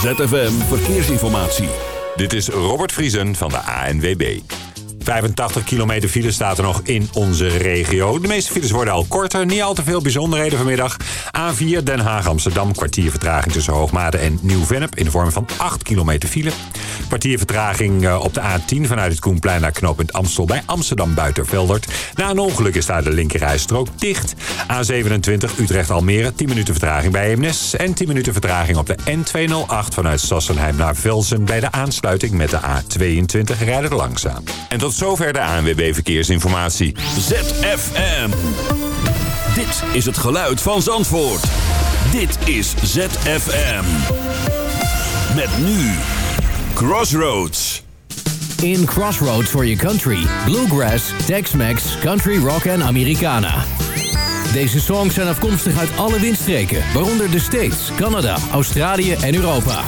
ZFM Verkeersinformatie. Dit is Robert Vriesen van de ANWB. 85 kilometer file staat er nog in onze regio. De meeste files worden al korter. Niet al te veel bijzonderheden vanmiddag. A4 Den Haag-Amsterdam. Kwartier vertraging tussen Hoogmade en Nieuw-Vennep. In de vorm van 8 kilometer file. Kwartier vertraging eh, op de A10 vanuit het Koenplein naar knooppunt Amstel bij Amsterdam Buitenveldert. Na een ongeluk is daar de linkerrijstrook dicht. A27 Utrecht-Almere. 10 minuten vertraging bij Eemnes. En 10 minuten vertraging op de N208 vanuit Sassenheim naar Velsen. Bij de aansluiting met de A22 rijden langzaam. En tot zover de ANWB Verkeersinformatie. ZFM. Dit is het geluid van Zandvoort. Dit is ZFM. Met nu Crossroads. In Crossroads for your country. Bluegrass, Tex-Mex, Country Rock en Americana. Deze songs zijn afkomstig uit alle windstreken, waaronder de States, Canada, Australië en Europa.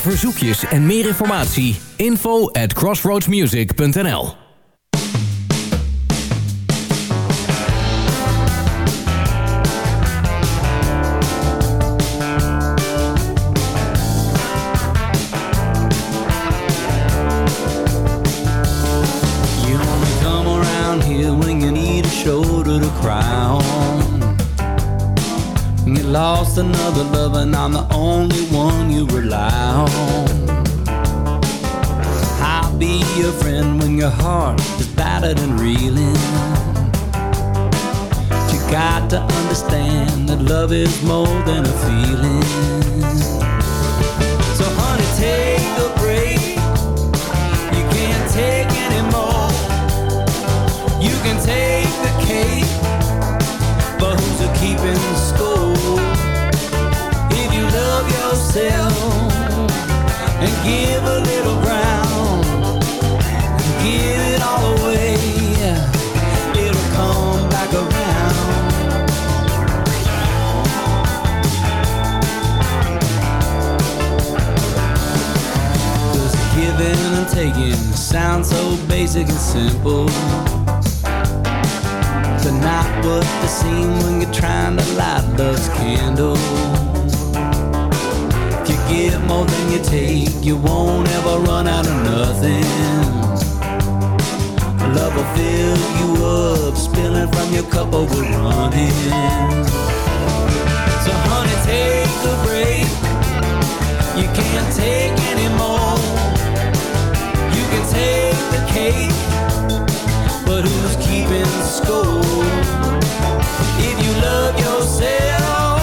Verzoekjes en meer informatie, info at crossroadsmusic.nl I'm the only one you rely on. I'll be your friend when your heart is battered and reeling. But you got to understand that love is more than a feeling. So, honey, take a break. Simple. But not what they seem when you're trying to light love's candle. If you give more than you take, you won't ever run out of nothing. Love will fill you up, spilling from your cup overrunning. So honey, take a break. You can't take anymore. You can take the cake, but who's keeping score? If you love yourself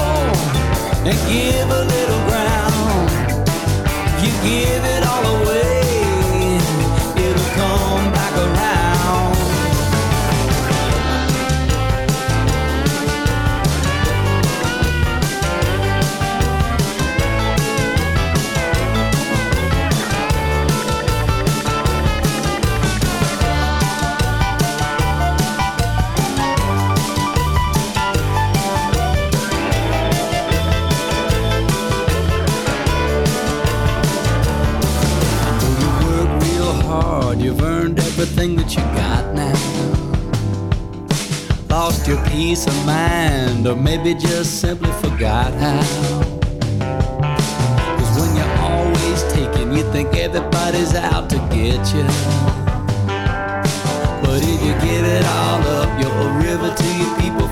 and give a little peace of mind, or maybe just simply forgot how. Cause when you're always taking, you think everybody's out to get you. But if you give it all up, you're a river to your people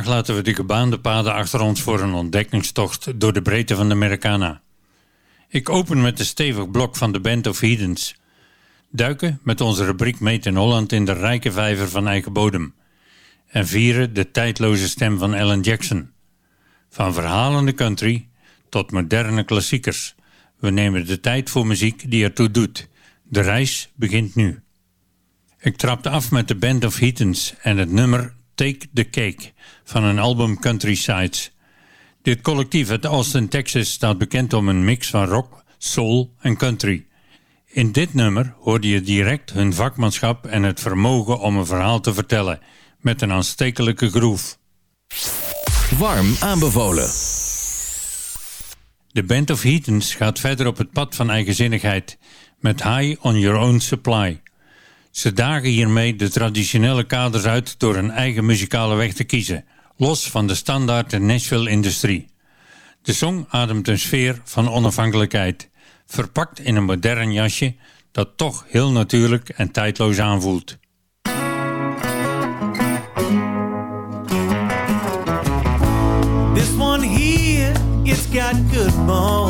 Vandaag laten we de gebaande paden achter ons voor een ontdekkingstocht door de breedte van de Americana. Ik open met een stevig blok van de Band of Heathens. Duiken met onze rubriek Meet in Holland in de rijke vijver van eigen bodem. En vieren de tijdloze stem van Alan Jackson. Van verhalende country tot moderne klassiekers. We nemen de tijd voor muziek die ertoe doet. De reis begint nu. Ik trapte af met de Band of Heathens en het nummer Take the Cake van een album Country Sides. Dit collectief uit Austin, Texas staat bekend om een mix van rock, soul en country. In dit nummer hoorde je direct hun vakmanschap en het vermogen om een verhaal te vertellen met een aanstekelijke groove. Warm aanbevolen. De Band of Heathens gaat verder op het pad van eigenzinnigheid met High on Your Own Supply. Ze dagen hiermee de traditionele kaders uit door een eigen muzikale weg te kiezen, los van de standaard Nashville-industrie. De song ademt een sfeer van onafhankelijkheid, verpakt in een modern jasje dat toch heel natuurlijk en tijdloos aanvoelt. This one here, it's got good bones.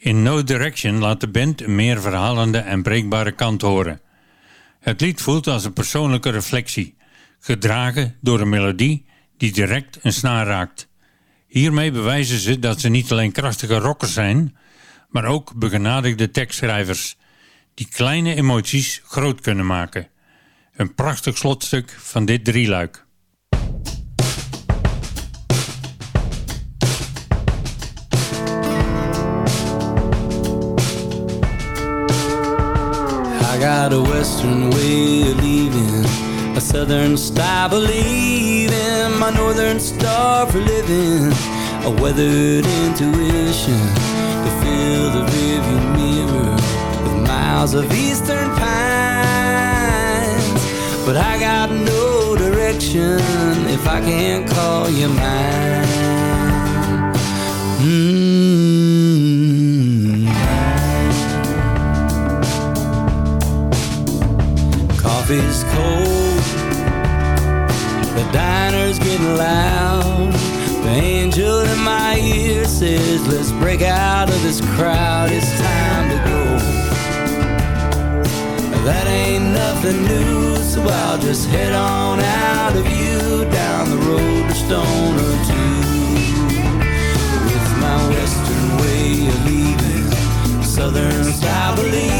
In No Direction laat de band een meer verhalende en breekbare kant horen. Het lied voelt als een persoonlijke reflectie, gedragen door een melodie die direct een snaar raakt. Hiermee bewijzen ze dat ze niet alleen krachtige rockers zijn, maar ook begenadigde tekstschrijvers, die kleine emoties groot kunnen maken. Een prachtig slotstuk van dit drieluik. I got a western way of leaving, a southern star believing, my northern star for living, a weathered intuition to fill the rearview mirror with miles of eastern pines. But I got no direction if I can't call you mine. Mm. Coffee's cold, the diner's getting loud. The angel in my ear says, Let's break out of this crowd. It's time to go. That ain't nothing new, so I'll just head on out of you down the road to Stone or two. With my western way of leaving, southern style star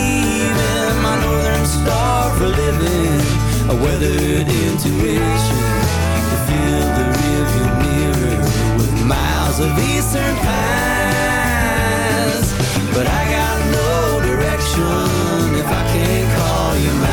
for living, a weathered intuition to fill the rearview mirror with miles of eastern pines. But I got no direction if I can't call you mine.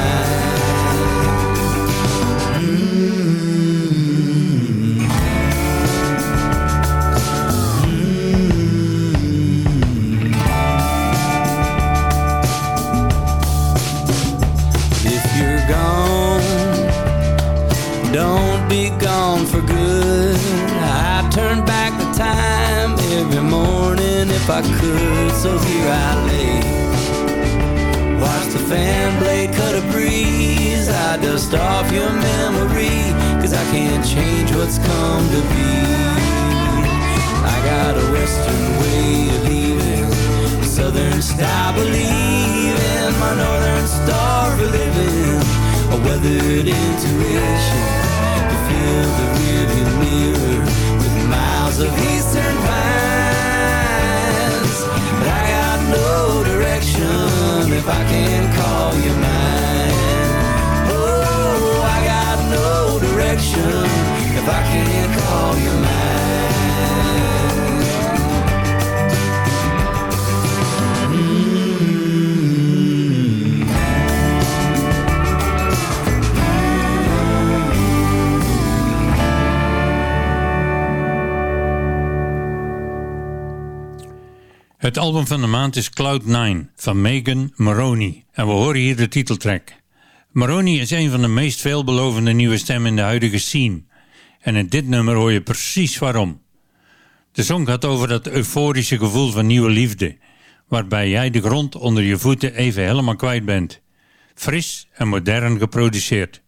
Album van de maand is Cloud9 van Megan Maroney en we horen hier de titeltrack. Maroney is een van de meest veelbelovende nieuwe stemmen in de huidige scene en in dit nummer hoor je precies waarom. De song gaat over dat euforische gevoel van nieuwe liefde, waarbij jij de grond onder je voeten even helemaal kwijt bent. Fris en modern geproduceerd.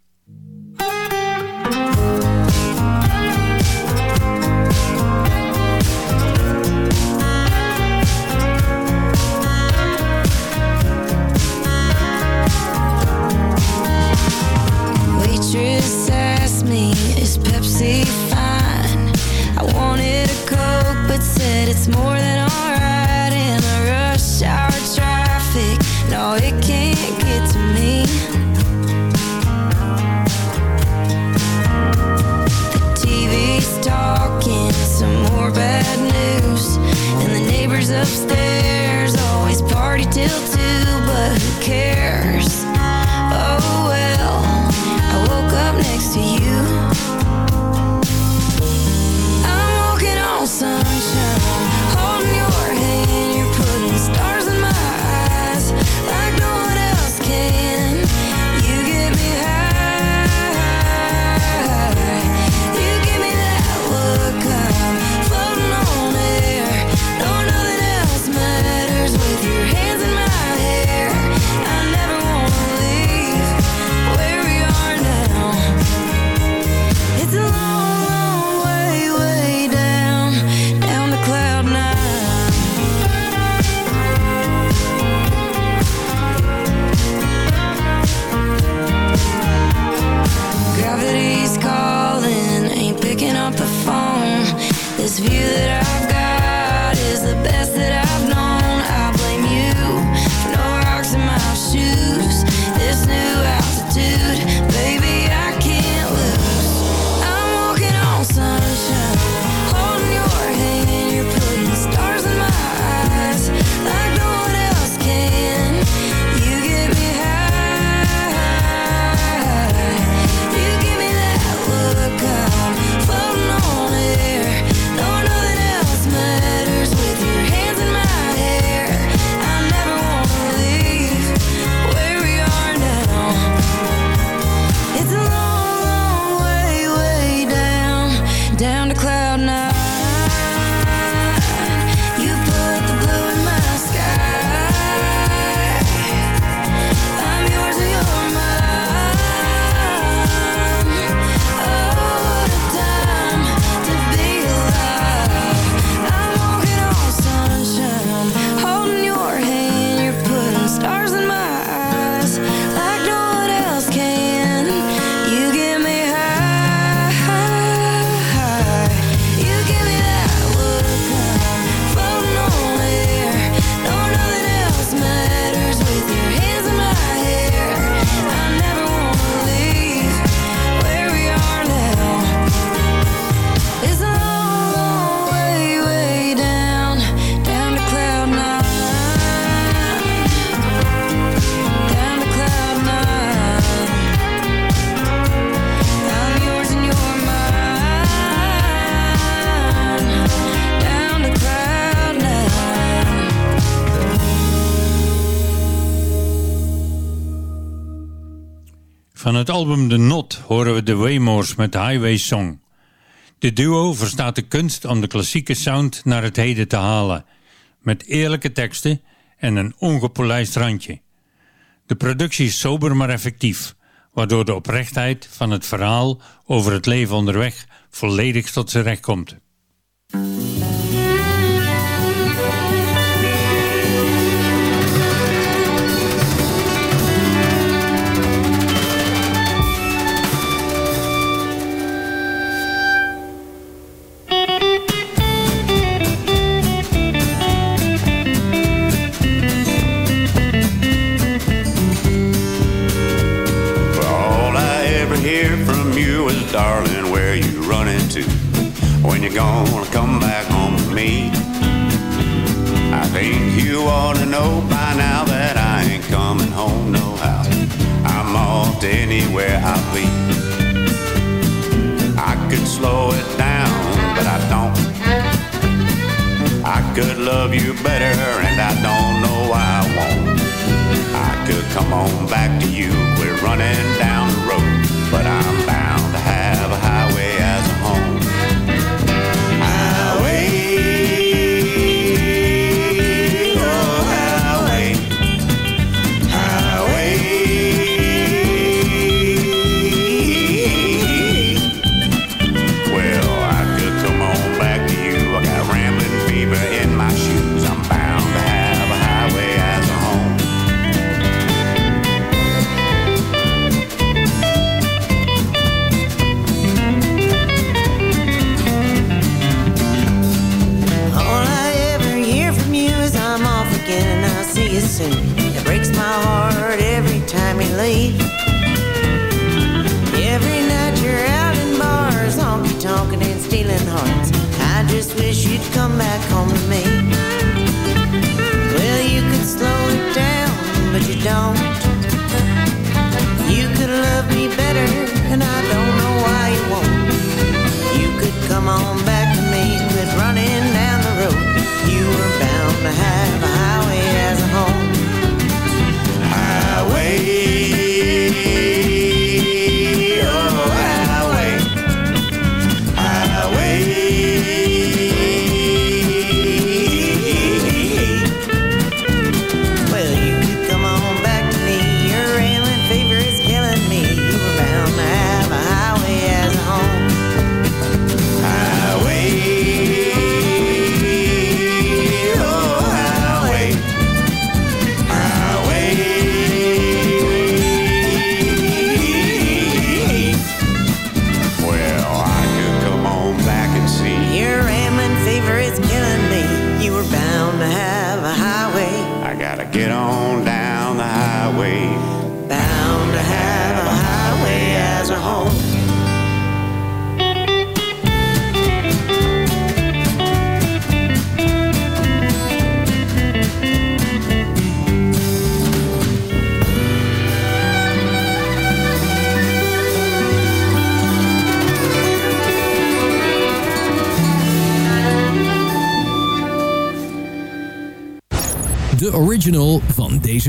album The Not horen we de Waymores met Highway Song. De duo verstaat de kunst om de klassieke sound naar het heden te halen, met eerlijke teksten en een ongepolijst randje. De productie is sober maar effectief, waardoor de oprechtheid van het verhaal over het leven onderweg volledig tot zijn recht komt.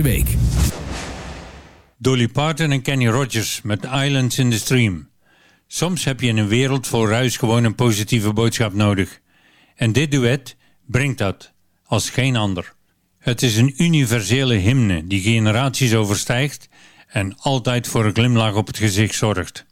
week. Dolly Parton en Kenny Rogers met Islands in the Stream. Soms heb je in een wereld vol ruis gewoon een positieve boodschap nodig. En dit duet brengt dat, als geen ander. Het is een universele hymne die generaties overstijgt en altijd voor een glimlach op het gezicht zorgt.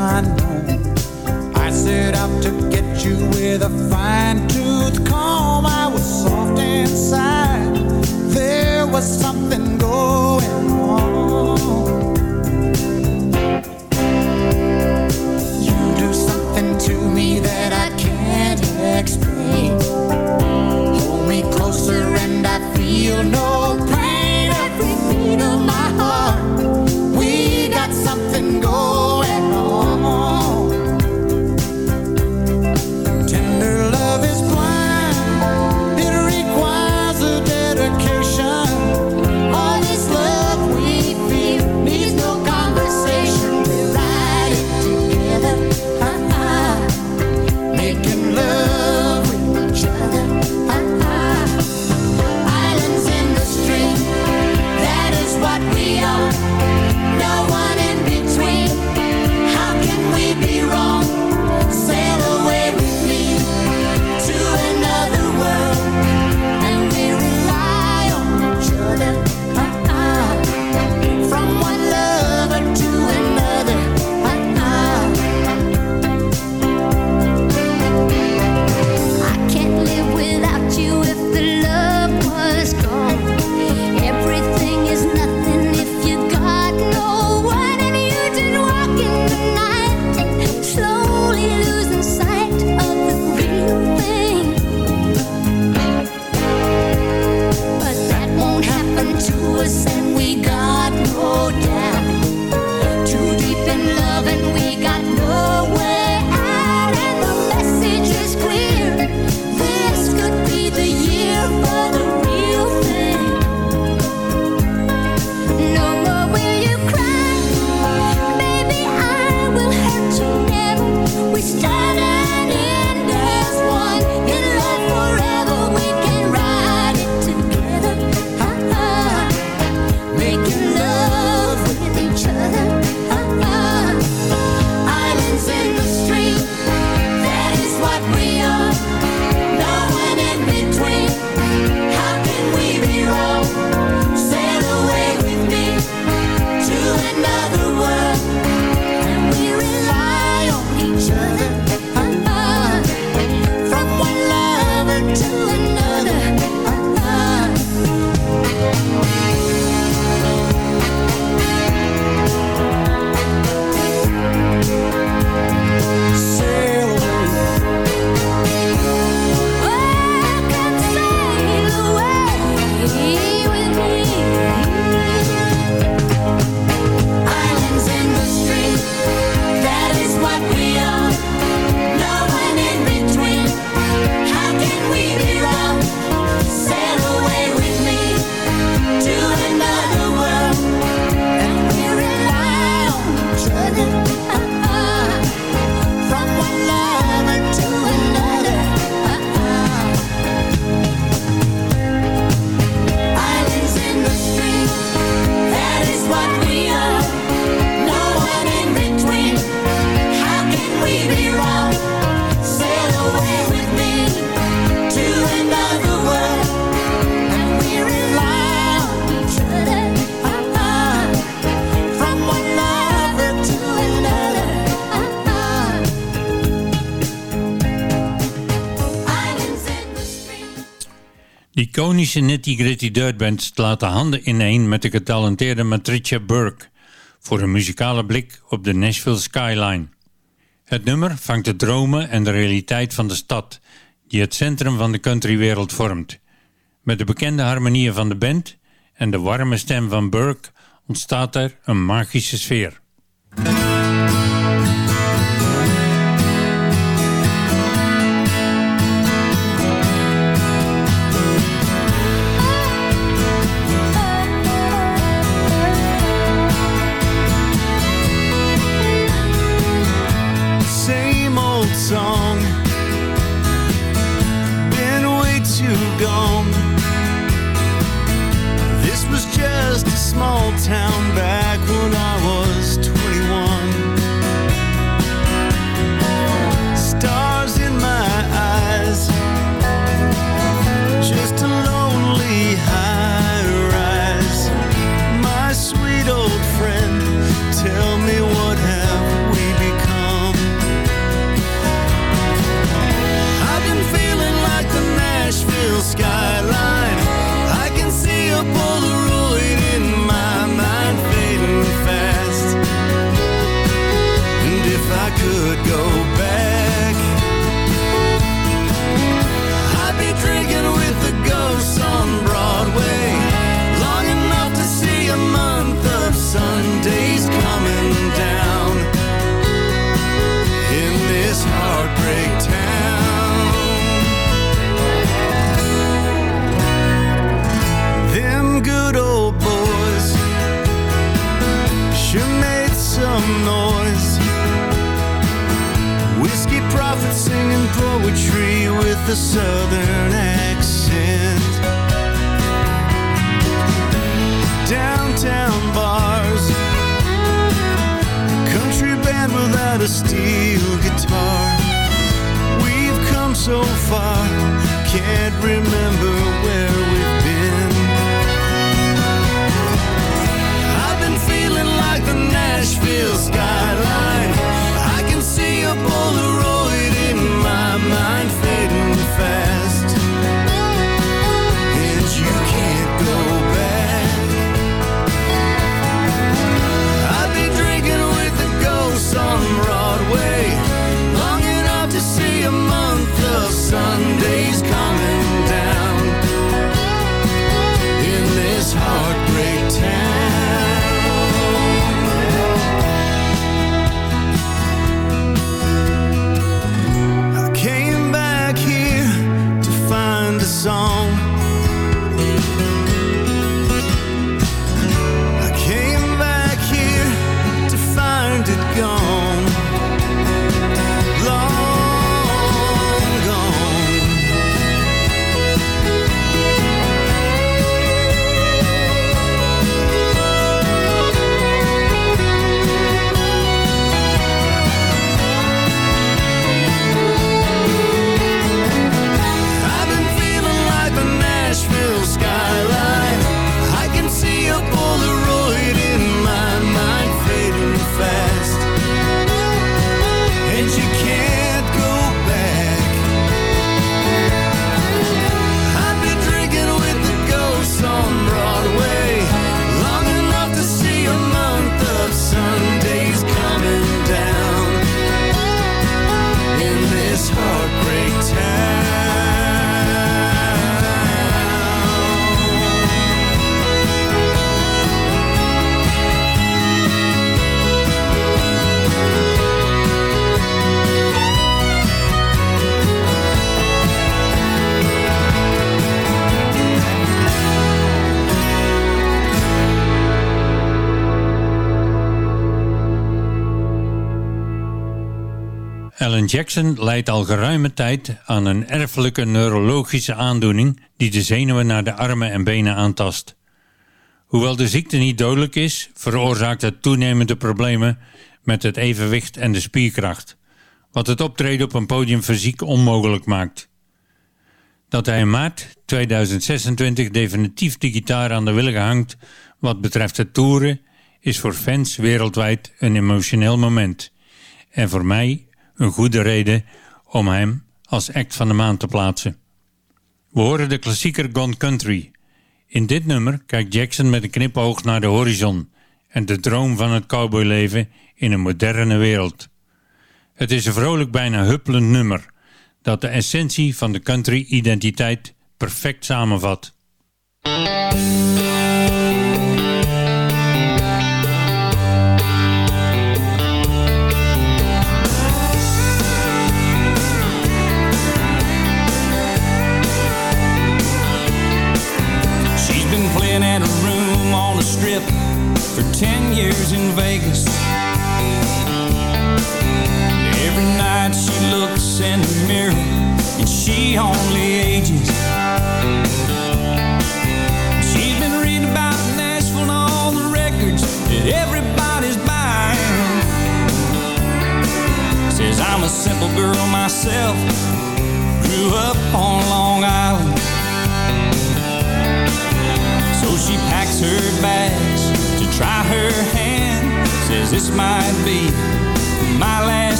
I know. I set out to get you with a fine tooth iconische Nitty Gritty Dirt Band slaat de handen ineen met de getalenteerde Matricia Burke voor een muzikale blik op de Nashville skyline. Het nummer vangt de dromen en de realiteit van de stad die het centrum van de countrywereld vormt. Met de bekende harmonieën van de band en de warme stem van Burke ontstaat er een magische sfeer. Jackson lijdt al geruime tijd aan een erfelijke neurologische aandoening die de zenuwen naar de armen en benen aantast. Hoewel de ziekte niet dodelijk is, veroorzaakt het toenemende problemen met het evenwicht en de spierkracht, wat het optreden op een podium fysiek onmogelijk maakt. Dat hij in maart 2026 definitief de gitaar aan de wilgen hangt wat betreft het toeren, is voor fans wereldwijd een emotioneel moment. En voor mij een goede reden om hem als act van de maand te plaatsen. We horen de klassieker Gone Country. In dit nummer kijkt Jackson met een knipoog naar de horizon en de droom van het cowboyleven in een moderne wereld. Het is een vrolijk bijna huppelend nummer dat de essentie van de country-identiteit perfect samenvat.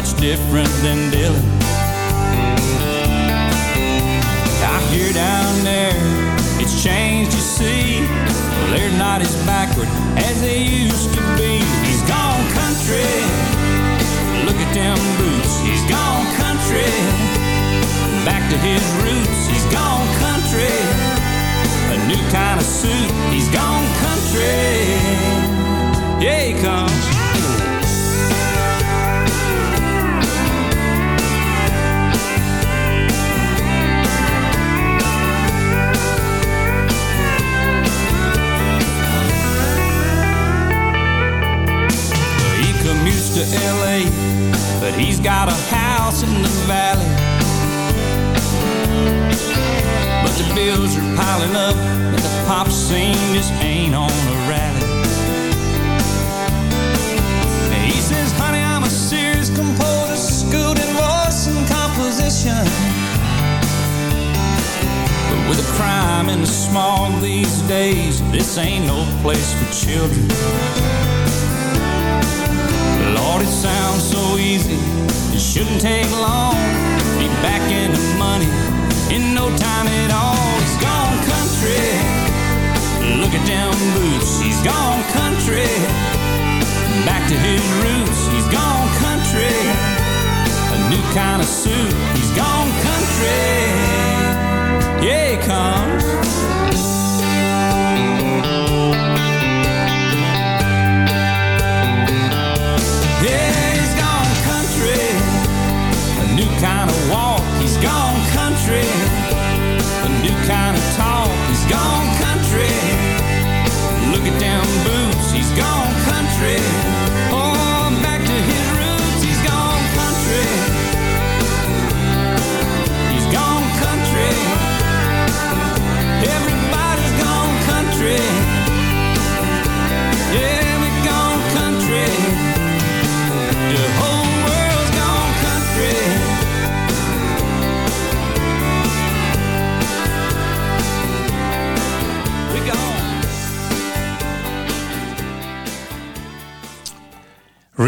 much different than Dylan.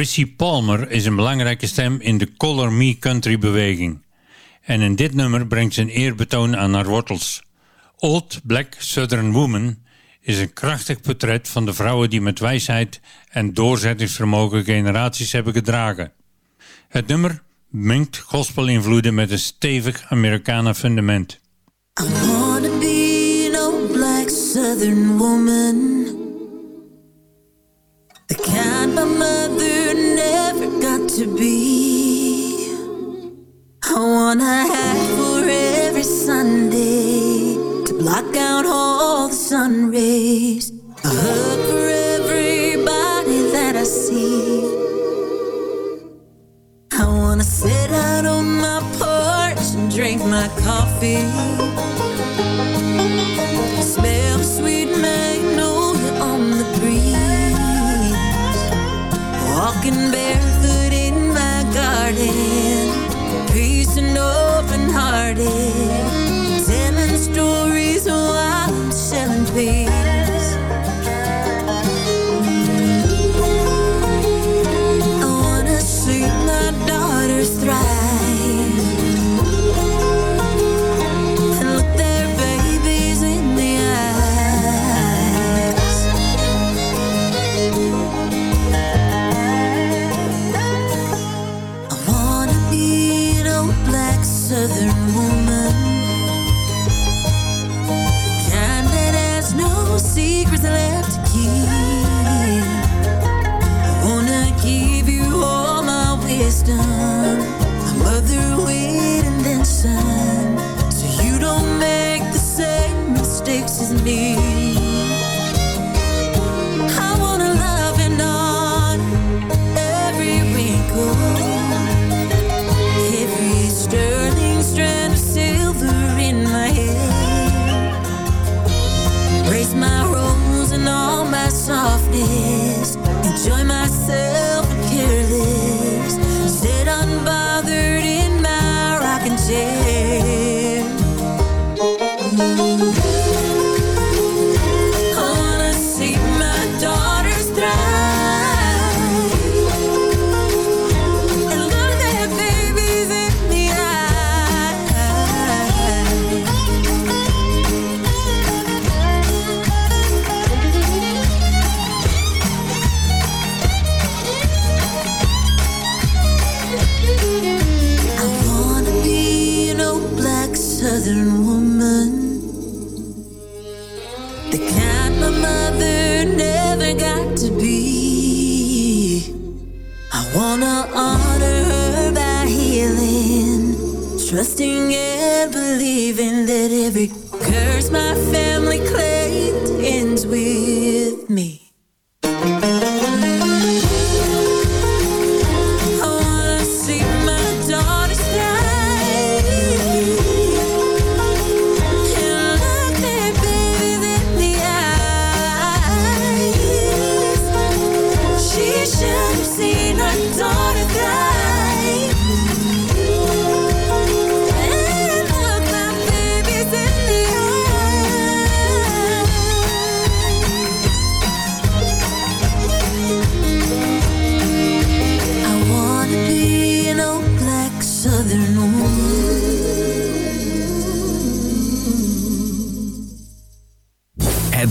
Chrissy Palmer is een belangrijke stem in de Color Me Country beweging. En in dit nummer brengt ze een eerbetoon aan haar wortels. Old Black Southern Woman is een krachtig portret van de vrouwen die met wijsheid en doorzettingsvermogen generaties hebben gedragen. Het nummer mengt gospelinvloeden met een stevig Amerikanen fundament. Old black southern woman The mother to be. I wanna have for every Sunday to block out all the sun rays. A hug for everybody that I see. I wanna sit out on my porch and drink my coffee. Smell sweet magnolia on the breeze. Walking bare garden. Peace and open hearted. Secrets left to keep. I wanna give you all my wisdom, mother and then some, so you don't make the same mistakes as me.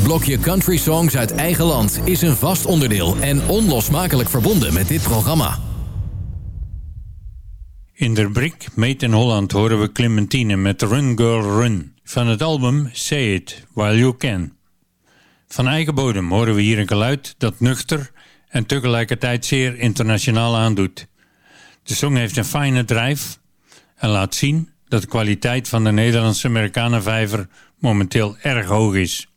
Blokje country songs uit eigen land is een vast onderdeel en onlosmakelijk verbonden met dit programma. In de brik Made in Holland horen we Clementine met Run Girl Run van het album Say It While You Can. Van eigen bodem horen we hier een geluid dat nuchter en tegelijkertijd zeer internationaal aandoet. De song heeft een fijne drijf en laat zien dat de kwaliteit van de Nederlandse Amerikanenvijver momenteel erg hoog is.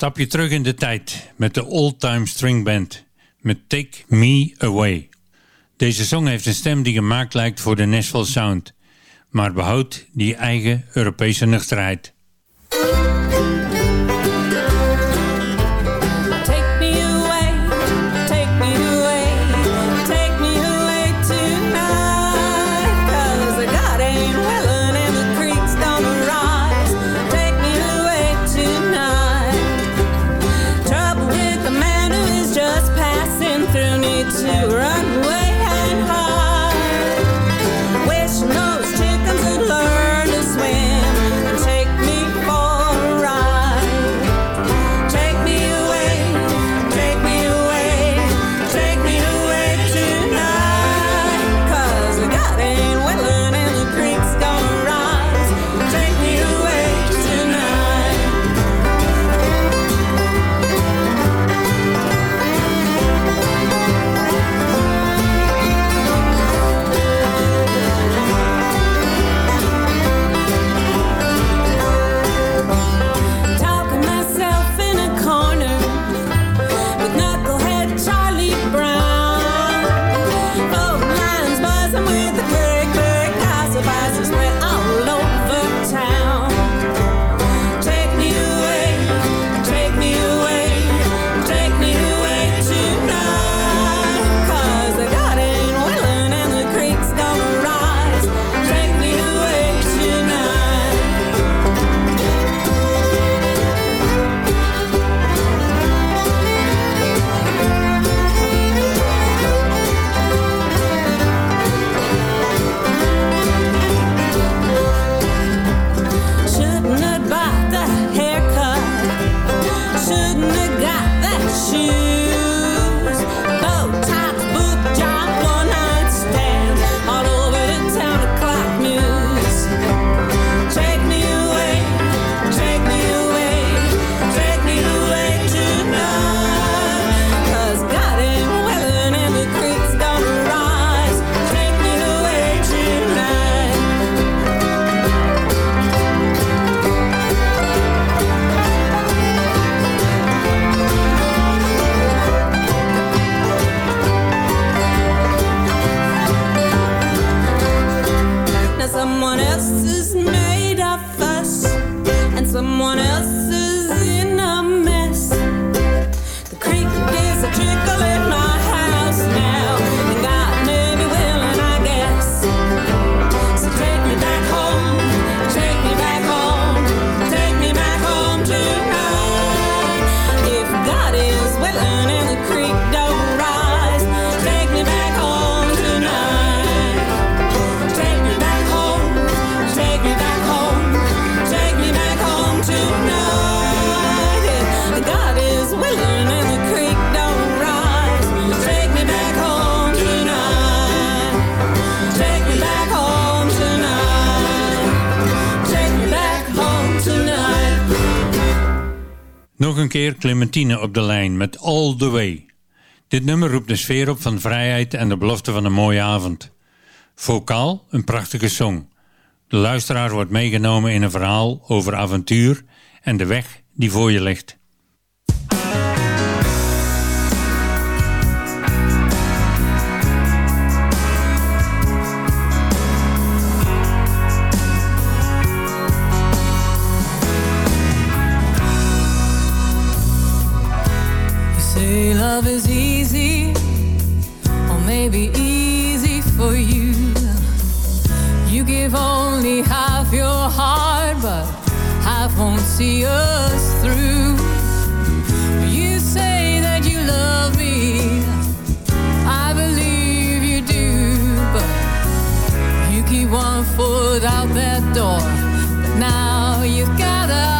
Stap je terug in de tijd met de Old Time String Band met Take Me Away. Deze song heeft een stem die gemaakt lijkt voor de Nashville Sound, maar behoudt die eigen Europese nuchterheid. nog een keer Clementine op de lijn met All The Way. Dit nummer roept de sfeer op van vrijheid en de belofte van een mooie avond. Vokaal een prachtige song. De luisteraar wordt meegenomen in een verhaal over avontuur en de weg die voor je ligt. love is easy, or maybe easy for you. You give only half your heart, but half won't see us through. You say that you love me, I believe you do, but you keep one foot out that door, but now you've got a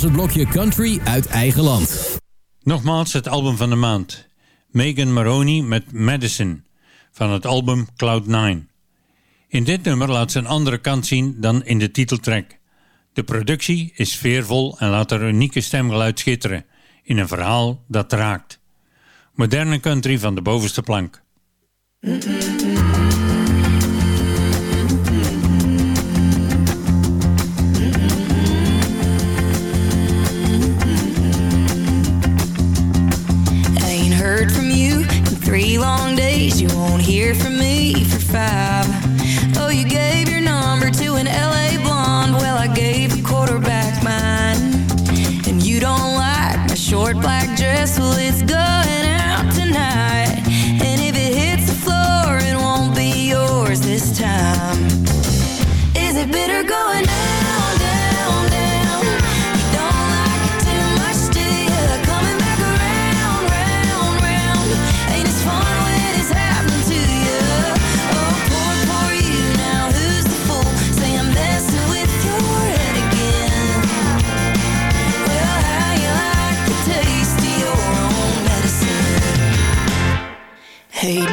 was het blokje country uit eigen land. Nogmaals het album van de maand. Megan Maroney met Madison van het album Cloud 9. In dit nummer laat ze een andere kant zien dan in de titeltrack. De productie is sfeervol en laat haar unieke stemgeluid schitteren in een verhaal dat raakt. Moderne country van de bovenste plank. three long days. You won't hear from me for five. Oh, you gave your number to an LA blonde. Well, I gave a quarterback mine. And you don't like my short black dress. Well, it's good. Hey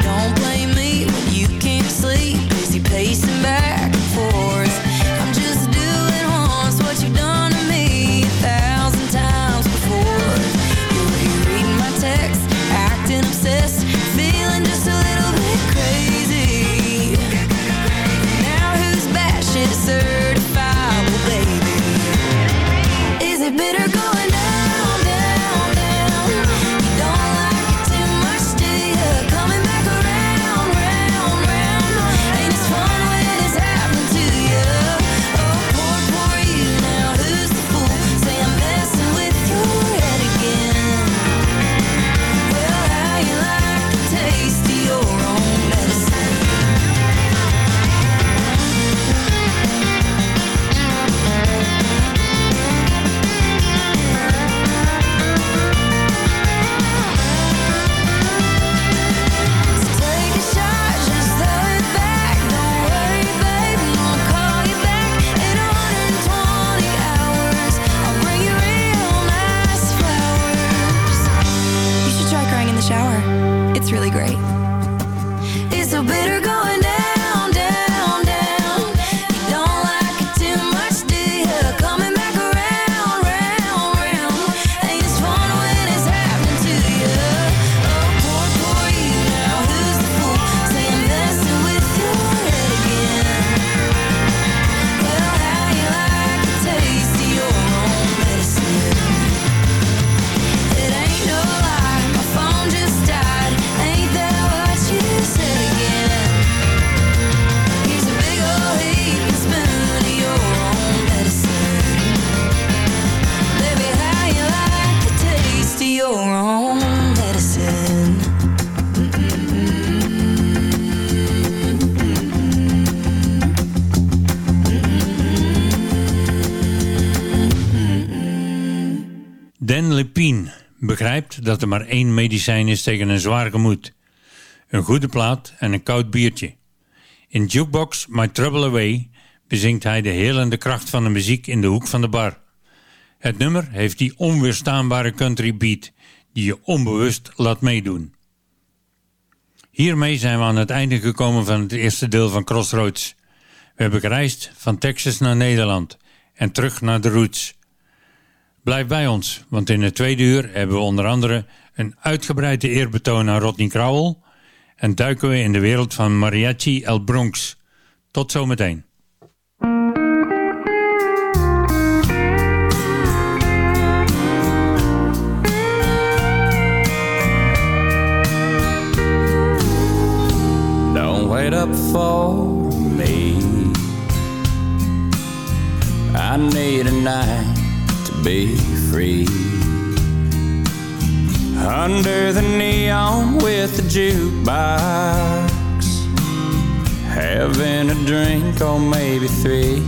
Lepine begrijpt dat er maar één medicijn is tegen een zwaar gemoed. Een goede plaat en een koud biertje. In Jukebox My Trouble Away bezingt hij de helende kracht van de muziek in de hoek van de bar. Het nummer heeft die onweerstaanbare country beat die je onbewust laat meedoen. Hiermee zijn we aan het einde gekomen van het eerste deel van Crossroads. We hebben gereisd van Texas naar Nederland en terug naar de roots. Blijf bij ons, want in het tweede uur hebben we onder andere een uitgebreide eerbetoon aan Rodney Crowell en duiken we in de wereld van Mariachi El Bronx. Tot zometeen. Wait up for me. A night be free. Under the neon with the jukebox, having a drink or maybe three.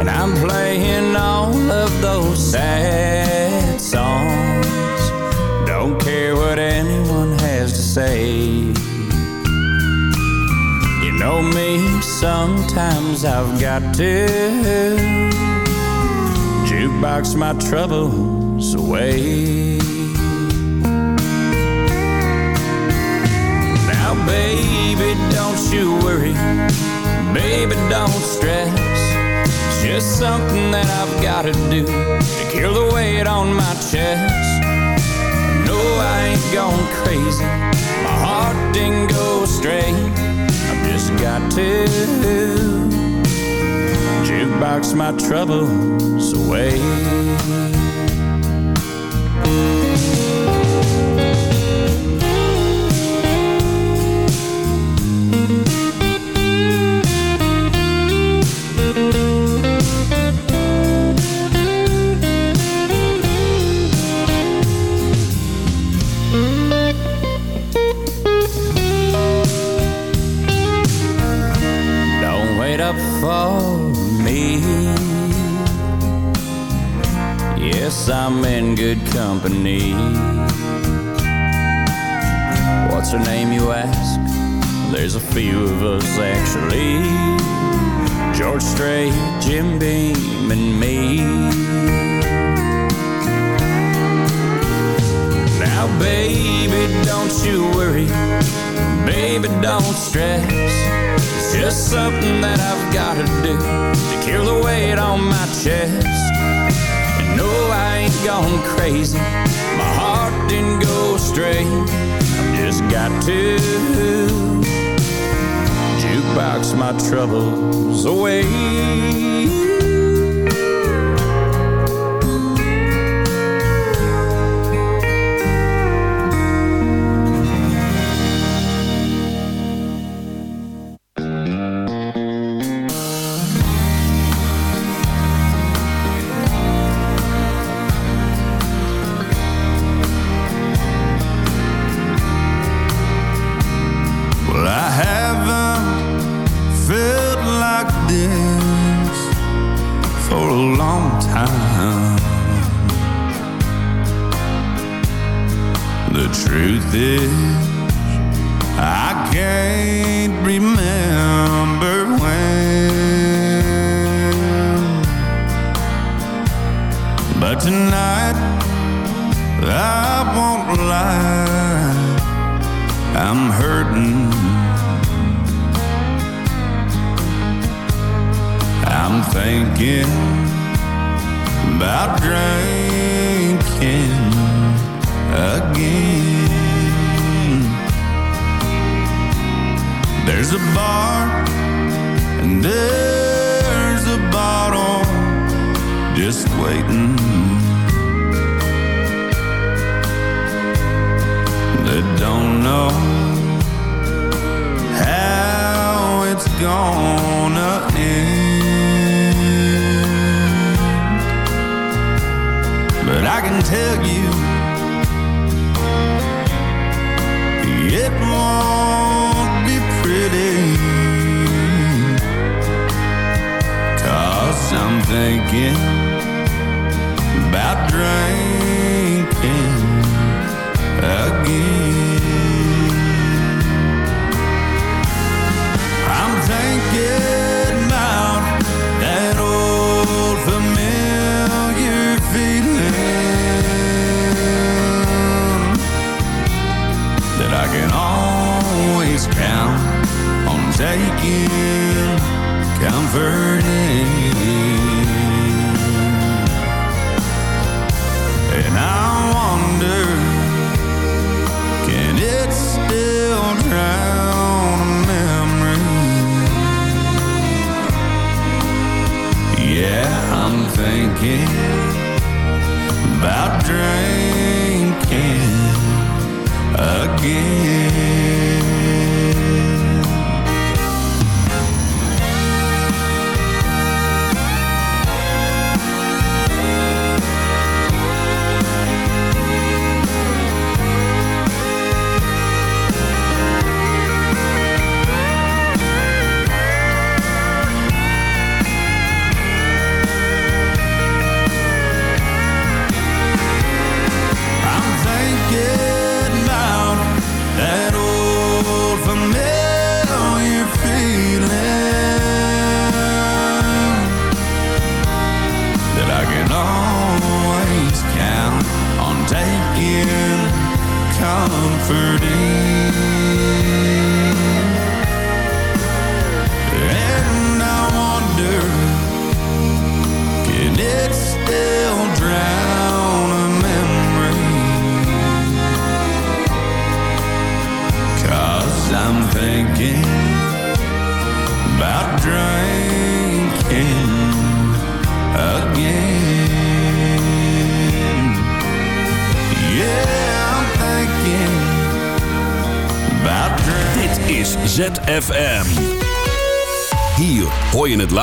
And I'm playing all of those sad songs. Don't care what anyone has to say. You know me, sometimes I've got to jukebox my troubles away. Now, baby, don't you worry. Baby, don't stress. It's just something that I've got to do to kill the weight on my chest. No, I ain't gone crazy. My heart didn't go straight. I've just got to jukebox my troubles away. Don't wait up for Yes, I'm in good company. What's her name, you ask? There's a few of us actually. George Strait, Jim Beam, and me. Now, baby, don't you worry. Baby, don't stress. It's just something that I've got to do to kill the weight on my chest. Gone crazy. My heart didn't go straight. I've just got to jukebox my troubles away. Long time. The truth is, I can't remember when. But tonight, I won't lie. I'm hurting. I'm thinking about drinking again. There's a bar and there's a bottle just waiting. That don't know how it's gonna end. I can tell you it won't be pretty. Cause I'm thinking about drinking again. forsaken, comforting.